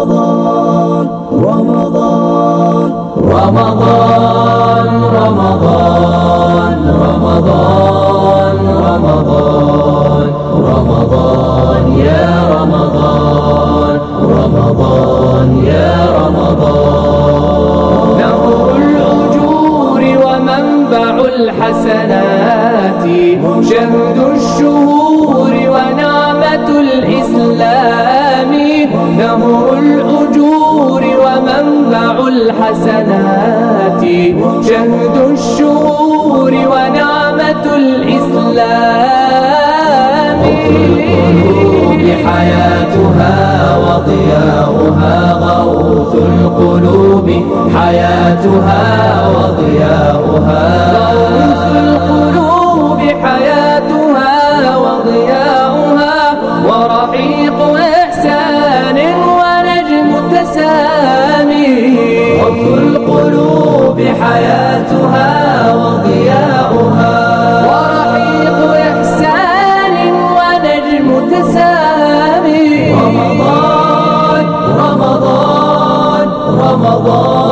رمضان رمضان رمضان رمضان رمضان رمضان رمضان يا رمضان رمضان يا رمضان. نهر الأجور ومنبع الحسنات شهد الشهور ونعمة الإسلام. ومنبع الحسنات. شهد الشهور ونعمة الإسلام. حياتها وضياؤها غوث القلوب. حياتها وضياؤها غوث القلوب حياتها وضياؤها. ورحيق إحسان ونجم تسامي. رمضان رمضان رمضان.